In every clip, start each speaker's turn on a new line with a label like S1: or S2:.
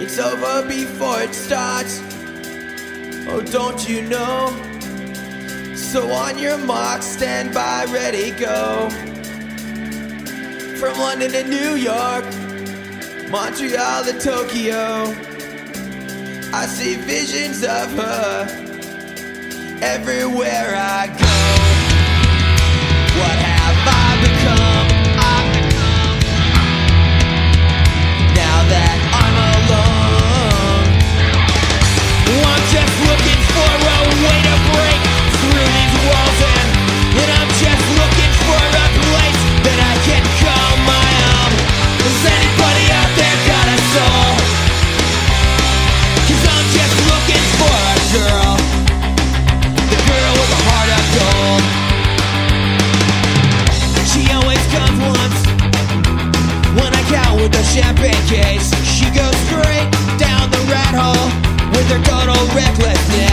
S1: It's over before it starts. Oh, don't you know? So on your mark, stand by, ready, go. From London to New York, Montreal to Tokyo, I see visions of her everywhere I go. the champagne case. She goes straight down the rat hole with her total recklessness.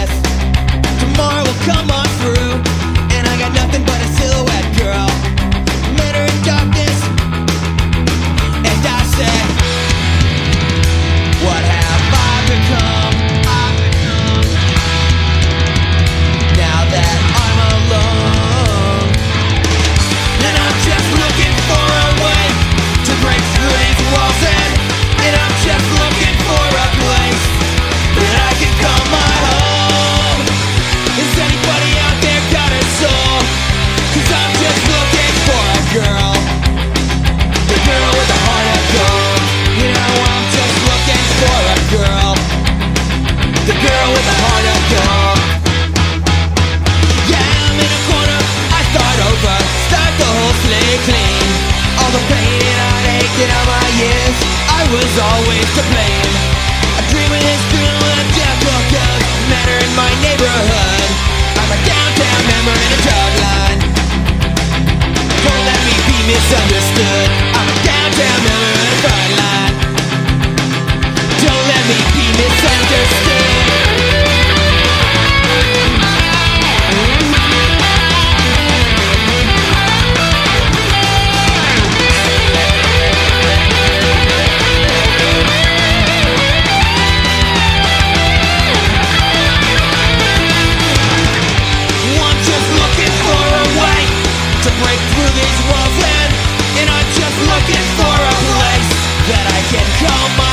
S1: was always to blame. A dream in his dream of death broke out Matter in my neighborhood. I'm a downtown member in a drug line. Don't let me be misunderstood. I'm a can come